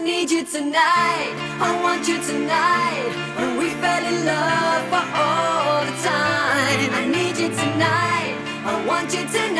I need you tonight. I want you tonight. When we fell in love for all the time. I need you tonight. I want you tonight.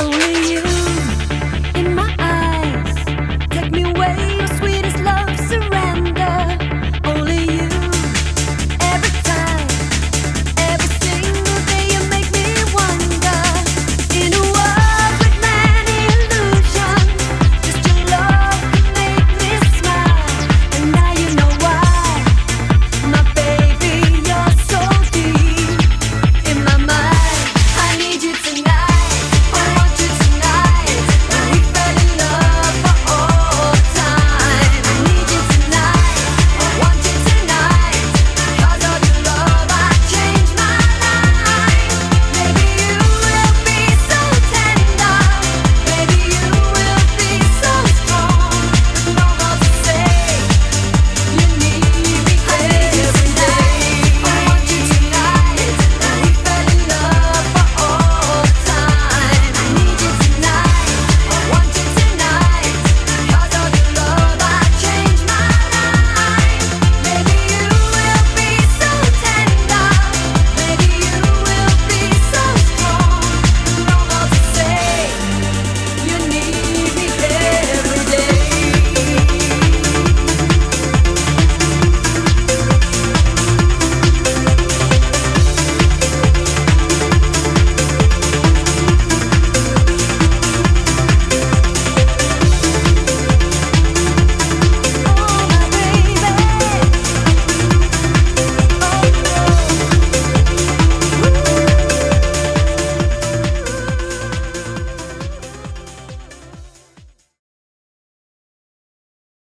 only you.